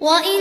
وإن